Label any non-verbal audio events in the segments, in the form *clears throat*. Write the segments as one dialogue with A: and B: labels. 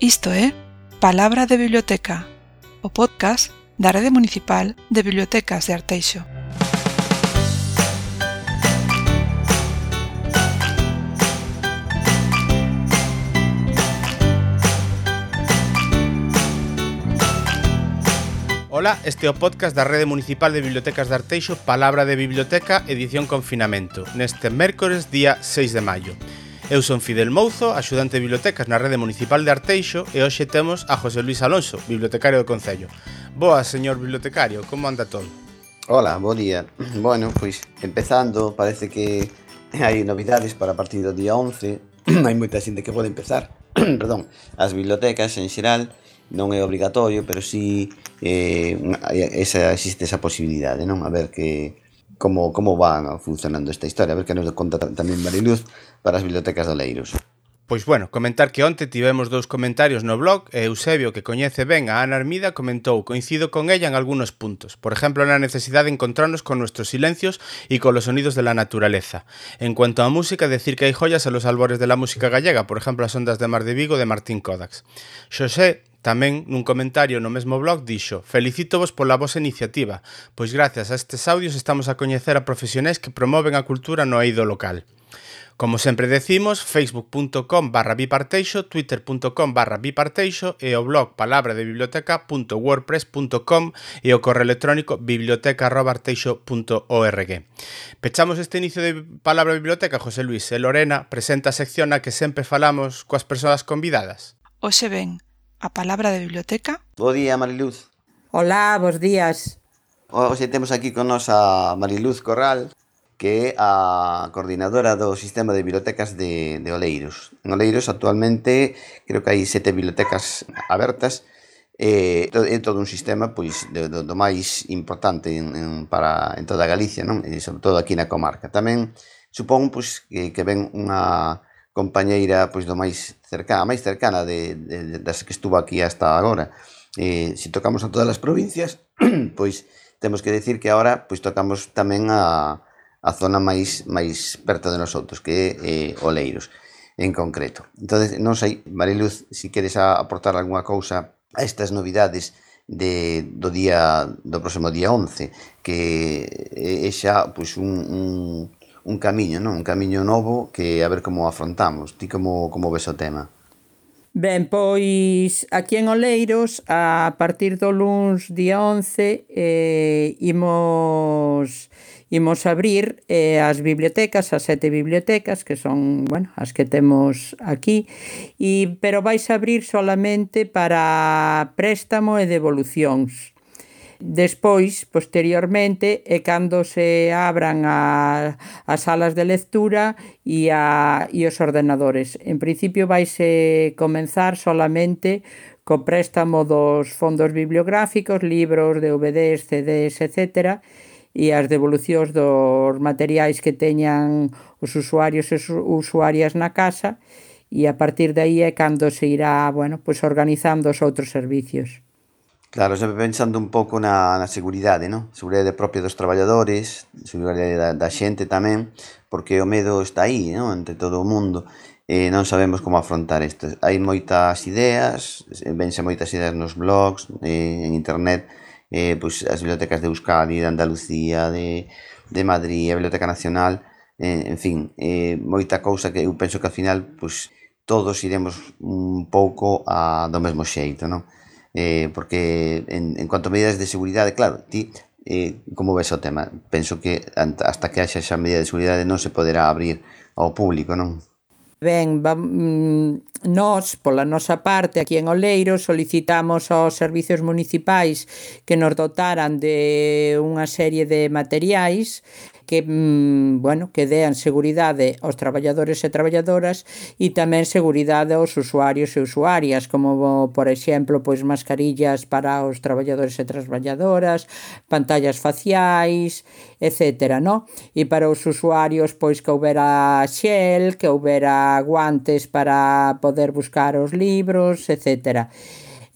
A: Isto é Palabra de Biblioteca, o podcast da Rede Municipal de Bibliotecas de Arteixo.
B: Ola, este é o podcast da Rede Municipal de Bibliotecas de Arteixo Palabra de Biblioteca, edición confinamento, neste mércores día 6 de maio. Eu son Fidel Mouzo, axudante de bibliotecas na rede municipal de Arteixo e hoxe temos a José Luis Alonso, bibliotecario do Concello. Boa, señor bibliotecario, como anda todo?
C: Hola, bo día. *clears throat* Bueno, pois, empezando, parece que *clears throat* hai novidades para a partir do día 11. *clears throat* hai moita xente que pode empezar. Perdón, as bibliotecas en xeral non é obrigatorio, pero si eh, sí, eh, esa, existe esa posibilidade, non? A ver que como, como van funcionando esta historia, a ver que nos conta tamén Mariluz para as bibliotecas de Leiros.
B: Pois bueno, comentar que onte tivemos dous comentarios no blog e Eusebio, que coñece ben a Ana Armida, comentou coincido con ella en algunos puntos. Por ejemplo, na necesidade de encontrarnos con nuestros silencios e con los sonidos de la naturaleza. En cuanto a música, decir que hai joyas a los albores de la música gallega, por ejemplo, as ondas de Mar de Vigo de Martín Kodax. Xosé Tamén nun comentario no mesmo blog dixo Felicítovos pola vosa iniciativa, pois gracias a estes audios estamos a coñecer a profesionais que promoven a cultura no eido local. Como sempre decimos, facebook.com barra biparteixo, twitter.com barra biparteixo e o blog palabradebiblioteca.wordpress.com e o correo electrónico biblioteca.arteixo.org. Pechamos este inicio de Palabra Biblioteca, José Luis e Lorena presenta a sección na que sempre falamos coas persoas convidadas.
A: Oxe ben, a palabra de biblioteca.
C: Bo día, Mariluz.
D: Olá, bos días.
C: Hoxe temos aquí con nos a Mariluz Corral, que é a coordinadora do Sistema de Bibliotecas de, de Oleiros. En Oleiros actualmente creo que hai sete bibliotecas abertas e é todo un sistema pois do, do, do máis importante en, en, para en toda Galicia, non? E sobre todo aquí na comarca. Tamén supón pois que, que ven unha compañeira pois do máis cercana, a máis cercana de, de, de das que estuvo aquí hasta agora. Eh, se tocamos a todas as provincias, *clears throat* pois temos que decir que agora pois tocamos tamén a, a zona máis máis perto de nosotros, que é eh, Oleiros en concreto. Entonces, non sei, Mariluz, se si queres aportar algunha cousa a estas novidades de, do día do próximo día 11, que eh, é xa pois un, un un camiño, non? Un camiño novo que a ver como afrontamos. Ti como, como ves o tema?
D: Ben, pois aquí en Oleiros a partir do luns día 11 eh, imos imos abrir eh, as bibliotecas, as sete bibliotecas que son, bueno, as que temos aquí e pero vais a abrir solamente para préstamo e devolucións. Despois, posteriormente, é cando se abran a, as salas de lectura e, a, e os ordenadores. En principio vaise comenzar solamente co préstamo dos fondos bibliográficos, libros, DVDs, CDs, etc., e as devolucións dos materiais que teñan os usuarios e usuarias na casa, e a partir de aí é cando se irá bueno, pues organizando os outros servicios.
C: Claro, sempre pensando un pouco na, na seguridade, non? Seguridade propia dos traballadores, seguridade da, da xente tamén, porque o medo está aí, non? Entre todo o mundo e non sabemos como afrontar isto. Hai moitas ideas, eh, vense moitas ideas nos blogs, eh, en internet, eh, pois as bibliotecas de Euskadi, de Andalucía, de, de Madrid, a Biblioteca Nacional, eh, en fin, eh, moita cousa que eu penso que al final pois, todos iremos un pouco a, do mesmo xeito, non? eh, porque en, en cuanto a medidas de seguridade, claro, ti eh, como ves o tema? Penso que hasta que haxa xa medida de seguridade non se poderá abrir ao público, non?
D: Ben, vam, mm, nos, pola nosa parte, aquí en Oleiro, solicitamos aos servicios municipais que nos dotaran de unha serie de materiais que, mm, bueno, que dean seguridade aos traballadores e traballadoras e tamén seguridade aos usuarios e usuarias, como por exemplo, pois mascarillas para os traballadores e traballadoras, pantallas faciais, etc. No? E para os usuarios, pois que houbera xel, que houbera guantes para poder buscar os libros, etcétera.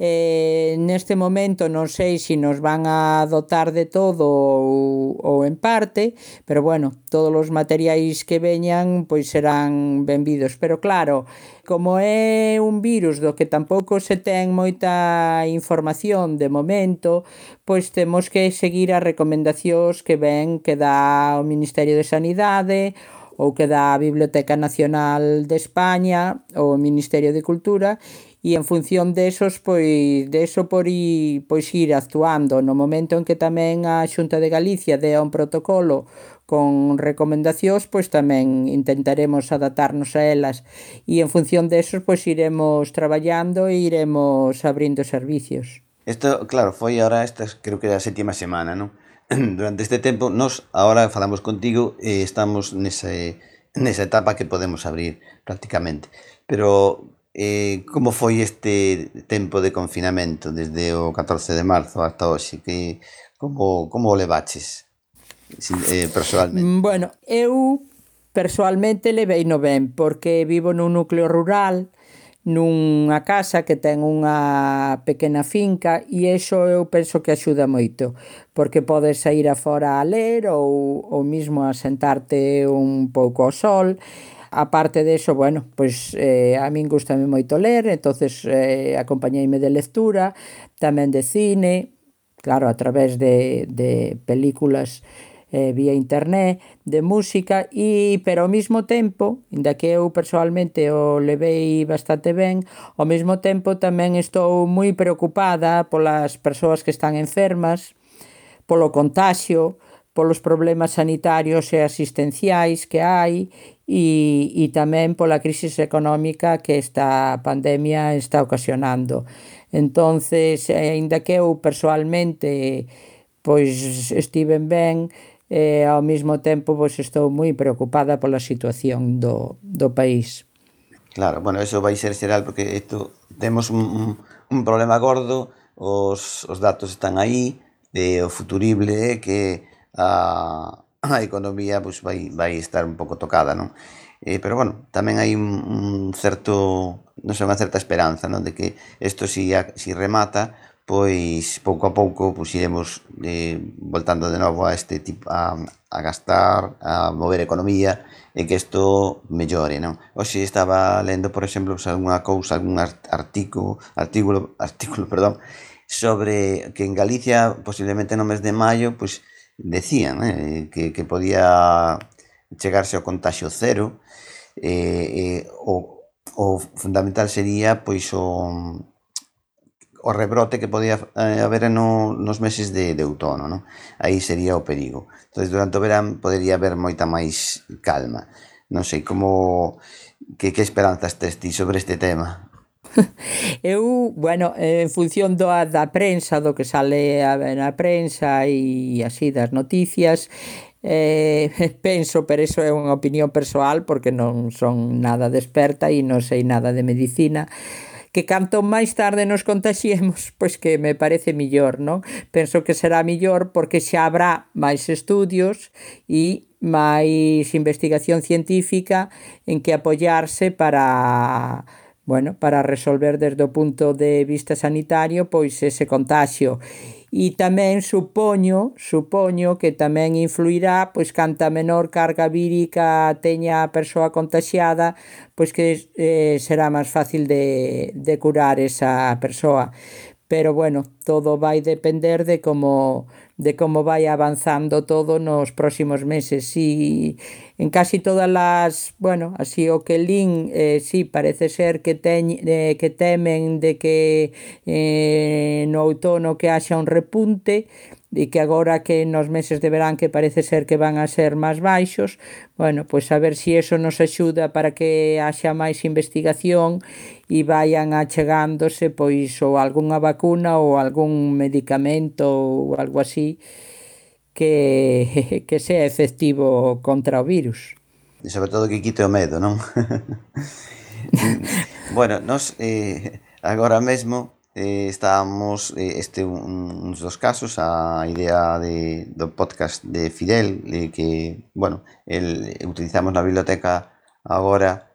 D: Eh, neste momento non sei se si nos van a dotar de todo ou, ou en parte, pero bueno, todos os materiais que veñan pois serán benvidos, pero claro, como é un virus do que tampouco se ten moita información de momento, pois temos que seguir as recomendacións que ven que dá o Ministerio de Sanidade ou que dá a Biblioteca Nacional de España ou o Ministerio de Cultura e en función desos pois deso por i, pois ir actuando no momento en que tamén a Xunta de Galicia dea un protocolo con recomendacións, pois tamén intentaremos adaptarnos a elas e en función desos pois iremos traballando e iremos abrindo servicios.
C: Isto, claro, foi ahora esta creo que era a sétima semana, non? *clears throat* durante este tempo, nós agora falamos contigo e estamos nese, nesa etapa que podemos abrir prácticamente. Pero eh, como foi este tempo de confinamento desde o 14 de marzo hasta hoxe? Que, como, como o levaches eh, personalmente?
D: Mm, bueno, eu personalmente levei no ben porque vivo nun núcleo rural nunha casa que ten unha pequena finca e iso eu penso que axuda moito porque podes sair afora a ler ou, ou mismo a sentarte un pouco ao sol. A parte de eso, bueno, pois eh, a min gustame moito ler, entonces eh, acompañeime de lectura, tamén de cine, claro, a través de, de películas eh, vía internet, de música, e pero ao mesmo tempo, inda que eu persoalmente o levei bastante ben, ao mesmo tempo tamén estou moi preocupada polas persoas que están enfermas, polo contagio, polos problemas sanitarios e asistenciais que hai e, e tamén pola crisis económica que esta pandemia está ocasionando. Entonces, eh, aínda que eu persoalmente pois estiven ben, e ao mesmo tempo pois estou moi preocupada pola situación do, do país.
C: Claro, bueno, eso vai ser xeral porque isto temos un, un problema gordo, os, os datos están aí, e o futurible é que a, a economía pois, vai, vai estar un pouco tocada, non? Eh, pero bueno, tamén hai un, un certo, non sei, unha certa esperanza, non? De que isto si, si remata, pois pouco a pouco pois iremos eh, voltando de novo a este tipo a, a gastar, a mover economía e que isto mellore, non? Hoxe estaba lendo, por exemplo, pues, algunha cousa, algún artigo, artículo, *laughs* artículo, perdón, sobre que en Galicia posiblemente no mes de maio, pois decían eh, que, que podía chegarse ao contagio cero, eh, eh, o, o fundamental sería pois o o rebrote que podía eh, haber no, nos meses de, de outono, non? aí sería o perigo. Entón, durante o verán podería haber moita máis calma. Non sei, como que, que esperanzas tes ti sobre este tema? *laughs*
D: Eu, bueno, en función do, da prensa, do que sale a, na prensa e así das noticias, eh, *laughs* penso, pero iso é unha opinión persoal porque non son nada desperta e non sei nada de medicina, que canto máis tarde nos contaxiemos, pois que me parece millor, non? Penso que será millor porque xa habrá máis estudios e máis investigación científica en que apoiarse para bueno, para resolver desde o punto de vista sanitario pois ese contagio e tamén supoño, supoño que tamén influirá pois canta menor carga vírica teña a persoa contagiada, pois que eh, será máis fácil de, de curar esa persoa. Pero bueno, todo vai depender de como de como vai avanzando todo nos próximos meses. E en casi todas as, bueno, así o que lin, eh, sí, parece ser que teñ, eh, que temen de que eh, no outono que haxa un repunte, e que agora que nos meses de verán que parece ser que van a ser máis baixos, bueno, pois a ver se si eso nos axuda para que haxa máis investigación e vayan achegándose pois ou algunha vacuna ou algún medicamento ou algo así que, *laughs* que sea efectivo contra o virus.
C: E sobre todo que quite o medo, non? *laughs* bueno, nos eh, agora mesmo eh, estábamos eh, este un, uns dos casos a idea de, do podcast de Fidel eh, que, bueno, el, utilizamos na biblioteca agora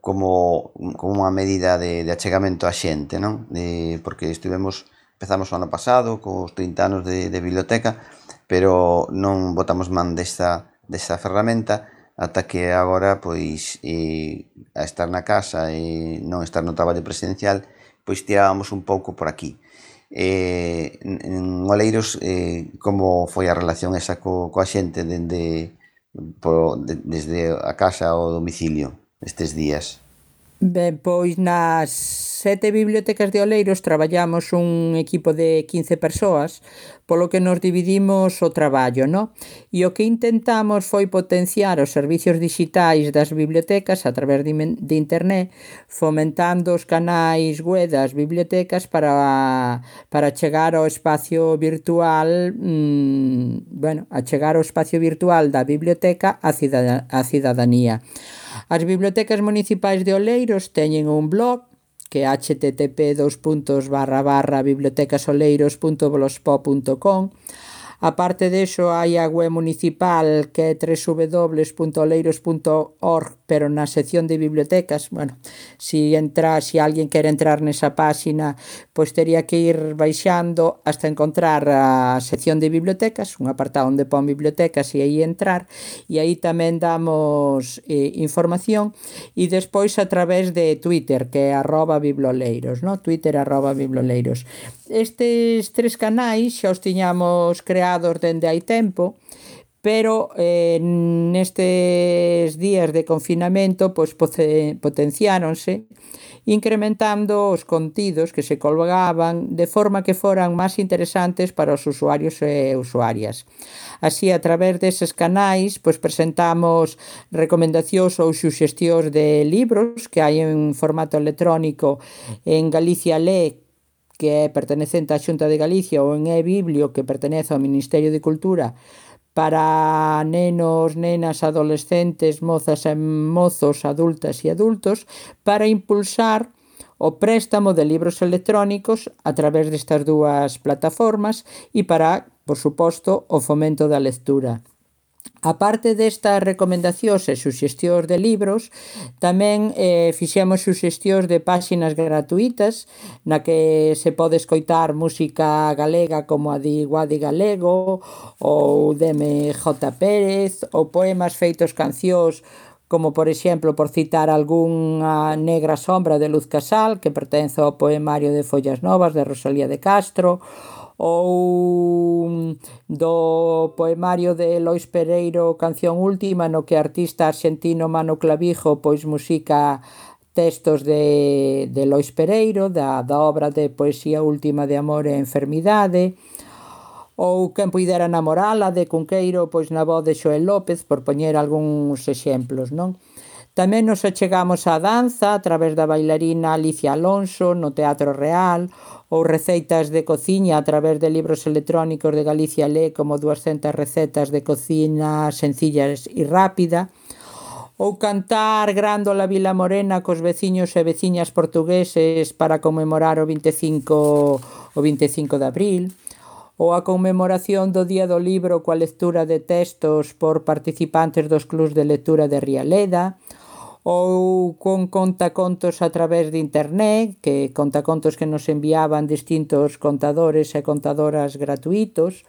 C: como, como unha medida de, de achegamento á xente, non? De, porque estivemos, empezamos o ano pasado cos 30 anos de, de biblioteca, pero non botamos man desta, desta ferramenta ata que agora, pois, e, a estar na casa e non estar no traballo presencial, pois tirábamos un pouco por aquí. Eh, en Oleiros, eh, como foi a relación esa co, coa xente dende, po, de, desde a casa ao domicilio? nestes días?
D: Ben, pois nas sete bibliotecas de Oleiros traballamos un equipo de 15 persoas, polo que nos dividimos o traballo, no? E o que intentamos foi potenciar os servicios digitais das bibliotecas a través de, de internet, fomentando os canais web das bibliotecas para, para chegar ao espacio virtual, mmm, bueno, a chegar ao espacio virtual da biblioteca a, cidad a cidadanía. As bibliotecas municipais de Oleiros teñen un blog que é http bibliotecasoleiros.blogspot.com A parte deso, hai a web municipal que é www.oleiros.org, pero na sección de bibliotecas, bueno, si entra, si alguén quere entrar nesa páxina, pois teria que ir baixando hasta encontrar a sección de bibliotecas, un apartado onde pon bibliotecas e aí entrar, e aí tamén damos eh, información, e despois a través de Twitter, que é arroba bibloleiros, no? Twitter arroba bibloleiros. Estes tres canais xa os tiñamos creados parados dende hai tempo, pero eh, nestes días de confinamento pois, potenciáronse incrementando os contidos que se colgaban de forma que foran máis interesantes para os usuarios e usuarias. Así, a través deses canais, pois, presentamos recomendacións ou suxestións de libros que hai en formato electrónico en Galicia Lee que é pertenecente á Xunta de Galicia ou en e-biblio que pertenece ao Ministerio de Cultura para nenos, nenas, adolescentes, mozas e mozos, adultas e adultos, para impulsar o préstamo de libros electrónicos a través destas dúas plataformas e para, por suposto, o fomento da lectura. A parte destas recomendacións e suxestións de libros, tamén eh, fixemos suxestións de páxinas gratuitas na que se pode escoitar música galega como a de Guadi Galego ou de MJ Pérez ou poemas feitos cancións como por exemplo, por citar algunha negra sombra de Luz Casal, que pertence ao poemario de Follas Novas de Rosalía de Castro, ou do poemario de Lois Pereiro Canción Última no que artista argentino Mano Clavijo pois música textos de, de Lois Pereiro da, da obra de Poesía Última de Amor e Enfermidade ou Quen puidera namorala de Cunqueiro pois na voz de Xoel López por poñer algúns exemplos non? Tamén nos achegamos á danza a través da bailarina Alicia Alonso no Teatro Real ou receitas de cociña a través de libros electrónicos de Galicia Lé como 200 recetas de cociña sencillas e rápida ou cantar Grándola Vila Morena cos veciños e veciñas portugueses para conmemorar o 25 o 25 de abril ou a conmemoración do Día do Libro coa lectura de textos por participantes dos clubs de lectura de Rialeda, ou con contacontos a través de internet, que contacontos que nos enviaban distintos contadores e contadoras gratuitos,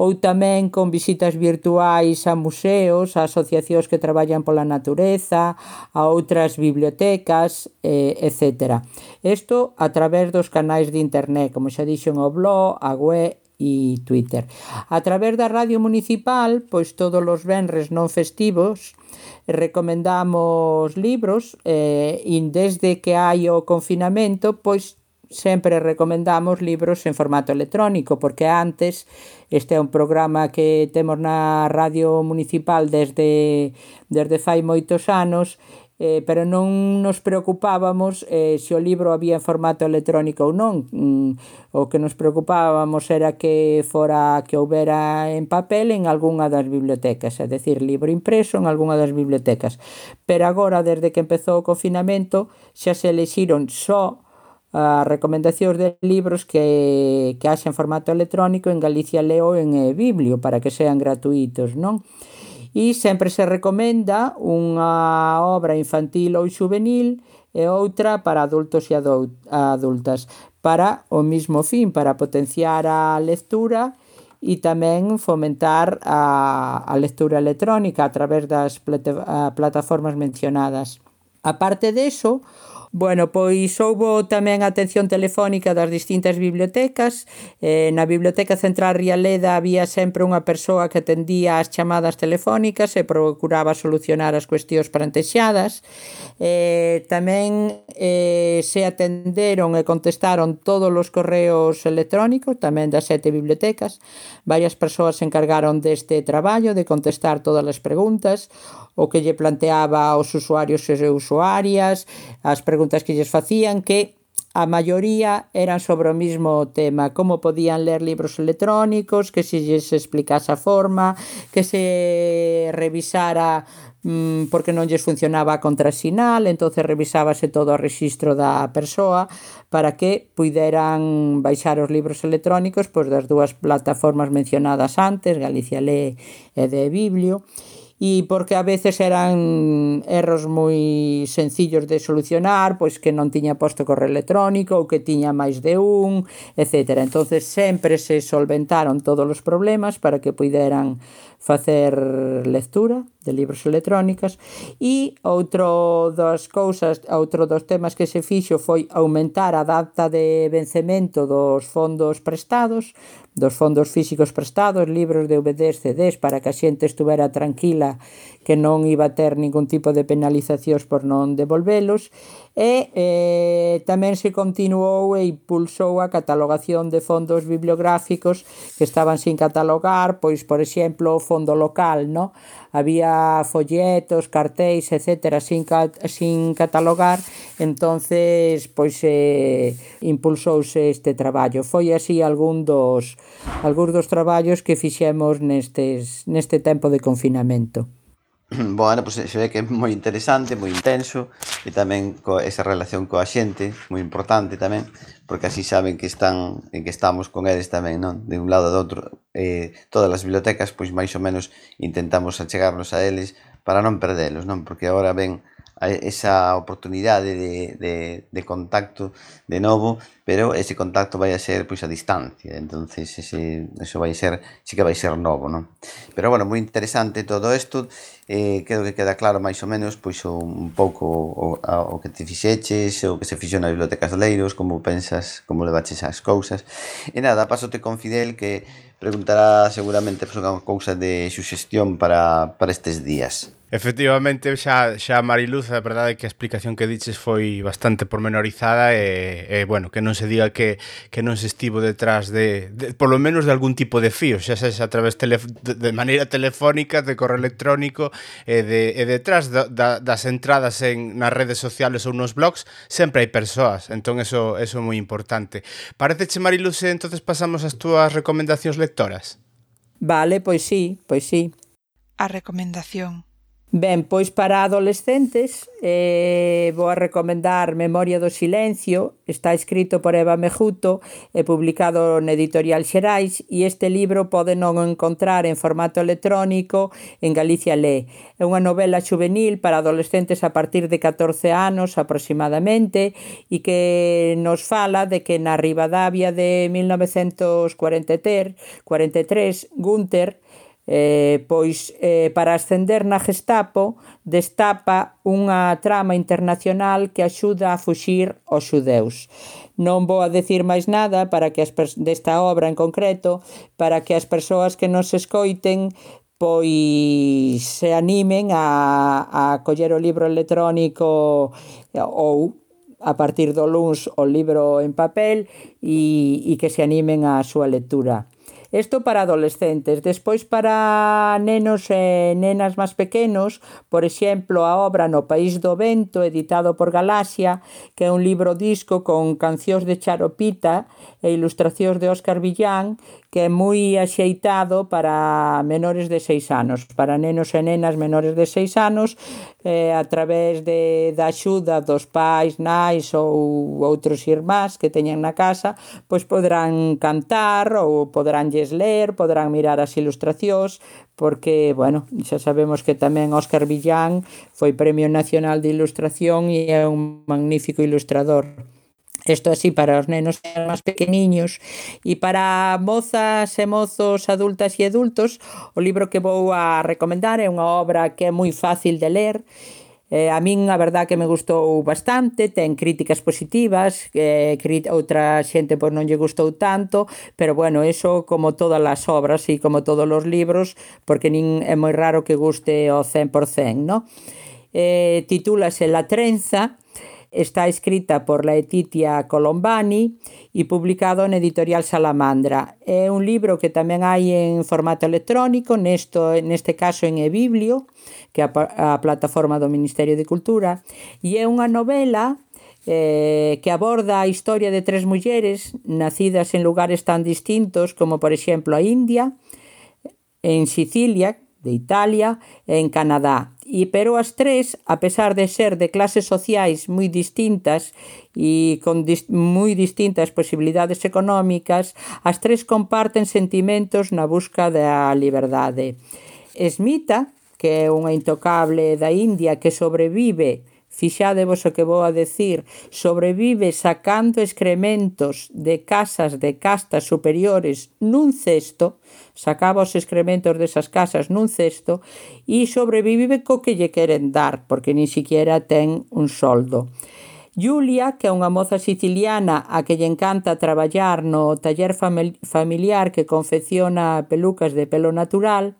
D: ou tamén con visitas virtuais a museos, a asociacións que traballan pola natureza, a outras bibliotecas, eh, etc. Isto a través dos canais de internet, como xa dixen o blog, a web, e Twitter. A través da radio municipal, pois todos os venres non festivos, recomendamos libros eh, e desde que hai o confinamento, pois sempre recomendamos libros en formato electrónico, porque antes este é un programa que temos na radio municipal desde desde fai moitos anos eh, pero non nos preocupábamos eh, se o libro había en formato electrónico ou non mm, o que nos preocupábamos era que fora que houbera en papel en algunha das bibliotecas é dicir, libro impreso en algunha das bibliotecas pero agora, desde que empezou o confinamento xa se elexiron só as recomendacións de libros que, que haxa en formato electrónico en Galicia Leo en e Biblio para que sean gratuitos, non? E sempre se recomenda unha obra infantil ou juvenil e outra para adultos e adultas para o mismo fin, para potenciar a lectura e tamén fomentar a, a lectura electrónica a través das plataformas mencionadas. A parte deso, Bueno, pois houbo tamén atención telefónica das distintas bibliotecas. Eh, na Biblioteca Central Rialeda había sempre unha persoa que atendía as chamadas telefónicas e procuraba solucionar as cuestións plantexadas. Eh, tamén eh, se atenderon e contestaron todos os correos electrónicos, tamén das sete bibliotecas. Varias persoas se encargaron deste traballo de contestar todas as preguntas o que lle planteaba aos usuarios e usuarias, as preguntas que lles facían, que a maioría eran sobre o mismo tema, como podían ler libros electrónicos, que se lles explicase a forma, que se revisara mmm, porque non lles funcionaba a contrasinal, entonces revisábase todo o registro da persoa para que puideran baixar os libros electrónicos pois das dúas plataformas mencionadas antes, Galicia Lee e de Biblio e porque a veces eran erros moi sencillos de solucionar, pois que non tiña posto correo electrónico ou que tiña máis de un, etc. Entonces sempre se solventaron todos os problemas para que puderan facer lectura de libros electrónicas e outro das cousas, outro dos temas que se fixo foi aumentar a data de vencemento dos fondos prestados, dos fondos físicos prestados, libros de DVDs, CDs para que a xente estuvera tranquila que non iba a ter ningún tipo de penalizacións por non devolvelos e eh, tamén se continuou e impulsou a catalogación de fondos bibliográficos que estaban sin catalogar, pois por exemplo o fondo local, no? Había folletos, cartéis, etcétera, sin sin catalogar, entonces pois eh, impulsouse este traballo. Foi así algún dos algúns dos traballos que fixemos nestes neste tempo de confinamento. *clears throat*
C: bueno, pues se ve que é moi interesante, moi intenso e tamén co esa relación coa xente, moi importante tamén, porque así saben que están en que estamos con eles tamén, non? De un lado e do outro. Eh, todas as bibliotecas, pois máis ou menos intentamos achegarnos a eles para non perdelos, non? Porque agora ven esa oportunidade de, de, de contacto de novo pero ese contacto vai a ser pois a distancia, entonces ese, eso vai ser, sí que vai ser novo, non? Pero bueno, moi interesante todo isto, eh, creo que queda claro máis ou menos pois un pouco o, o, o que te fixeches, o que se fixo na Biblioteca de Leiros, como pensas, como levaches as cousas. E nada, pasote con Fidel que preguntará seguramente pois, unha cousa de suxestión para, para estes días.
B: Efectivamente, xa, xa Mariluz, a verdade é que a explicación que diches foi bastante pormenorizada e, e bueno, que non se diga que, que non se estivo detrás de, de, polo menos de algún tipo de fío, xa xa a través tele, de maneira telefónica, de correo electrónico, e, de, e detrás da, da, das entradas en, nas redes sociales ou nos blogs, sempre hai persoas, entón eso, eso é moi importante. Parece che, entonces pasamos as túas recomendacións lectoras?
D: Vale, pois sí, pois sí.
A: A recomendación
D: Ben, pois para adolescentes eh, vou a recomendar Memoria do Silencio, está escrito por Eva Mejuto e publicado na Editorial Xerais e este libro pode non encontrar en formato electrónico en Galicia Lé. É unha novela juvenil para adolescentes a partir de 14 anos aproximadamente e que nos fala de que na Rivadavia de 1943 43, Gunther Eh, pois eh, para ascender na Gestapo destapa unha trama internacional que axuda a fuxir os xudeus. Non vou a decir máis nada para que as desta obra en concreto, para que as persoas que nos escoiten pois se animen a, a coller o libro electrónico eh, ou a partir do luns o libro en papel e, e que se animen á súa lectura. Isto para adolescentes. Despois para nenos e nenas máis pequenos, por exemplo, a obra No País do Vento, editado por Galaxia, que é un libro disco con cancións de Charopita e ilustracións de Óscar Villán, que é moi axeitado para menores de 6 anos, para nenos e nenas menores de 6 anos, eh, a través de, da axuda dos pais, nais ou outros irmás que teñan na casa, pois podrán cantar ou podrán lles ler, podrán mirar as ilustracións, porque, bueno, xa sabemos que tamén Óscar Villán foi Premio Nacional de Ilustración e é un magnífico ilustrador. Isto así para os nenos máis pequeniños e para mozas e mozos, adultas e adultos, o libro que vou a recomendar é unha obra que é moi fácil de ler Eh, a min a verdad que me gustou bastante, ten críticas positivas, eh, crit outra xente pois non lle gustou tanto, pero bueno, eso como todas as obras e como todos os libros, porque nin é moi raro que guste o 100%, no? Eh, titúlase La trenza, Está escrita por Laetitia Colombani e publicado en editorial Salamandra. É un libro que tamén hai en formato electrónico, nesto, neste caso en eBiblio, que é a, a plataforma do Ministerio de Cultura, e é unha novela eh, que aborda a historia de tres mulleres nacidas en lugares tan distintos como, por exemplo, a India, en Sicilia, de Italia e en Canadá. E, pero as tres, a pesar de ser de clases sociais moi distintas e con dis moi distintas posibilidades económicas, as tres comparten sentimentos na busca da liberdade. Esmita, que é unha intocable da India que sobrevive Fixadevos o que vou a decir, sobrevive sacando excrementos de casas de castas superiores nun cesto, sacaba os excrementos desas casas nun cesto e sobrevive co que lle queren dar, porque nin siquiera ten un soldo. Julia, que é unha moza siciliana a que lle encanta traballar no taller familiar que confecciona pelucas de pelo natural,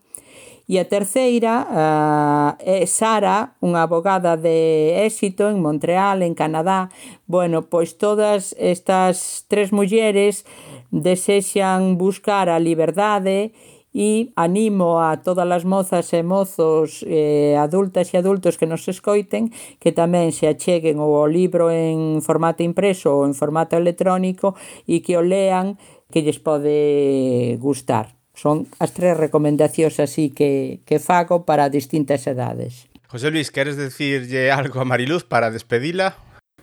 D: E a terceira uh, é Sara, unha abogada de éxito en Montreal, en Canadá. Bueno, pois todas estas tres mulleres desexan buscar a liberdade e animo a todas as mozas e mozos, eh, adultas e adultos que nos escoiten, que tamén se acheguen ao libro en formato impreso ou en formato electrónico e que o lean que lles pode gustar. Son as tres recomendacións así que, que fago para distintas edades.
B: José Luis, queres decirlle algo a Mariluz para despedila?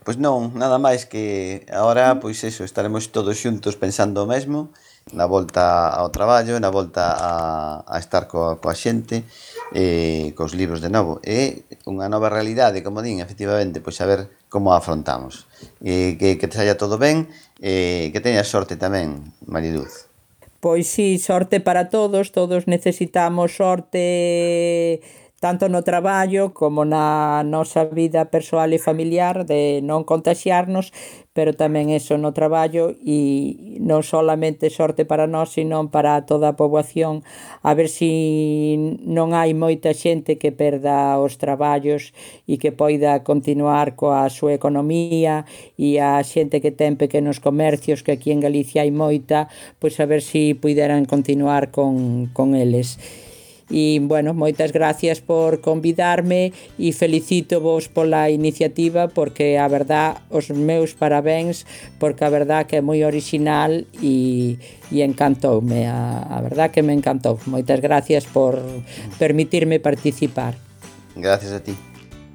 C: Pois non, nada máis que agora, pois eso, estaremos todos xuntos pensando o mesmo na volta ao traballo, na volta a, a estar coa, coa xente e cos libros de novo. É unha nova realidade, como din, efectivamente, pois a ver como a afrontamos. E que, que te saia todo ben e que teñas sorte tamén, Mariluz.
D: Pois sí, sorte para todos, todos necesitamos sorte tanto no traballo como na nosa vida persoal e familiar de non contagiarnos, pero tamén eso no traballo e non solamente sorte para nós, sino para toda a poboación, a ver se si non hai moita xente que perda os traballos e que poida continuar coa súa economía e a xente que ten pequenos comercios que aquí en Galicia hai moita, pois a ver se si puderan continuar con, con eles. E, bueno, moitas gracias por convidarme e felicito vos pola iniciativa porque a verdad os meus parabéns porque a verdad que é moi original e, e encantoume a, a verdad que me encantou moitas gracias por permitirme participar.
C: Gracias a ti.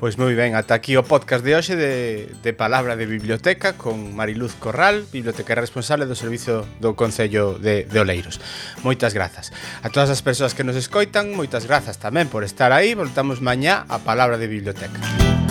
B: Pois moi ben, ata aquí o podcast de hoxe de, de Palabra de Biblioteca con Mariluz Corral, bibliotecaria responsable do Servicio do Concello de, de Oleiros. Moitas grazas. A todas as persoas que nos escoitan, moitas grazas tamén por estar aí. Voltamos mañá a Palabra de Biblioteca. Música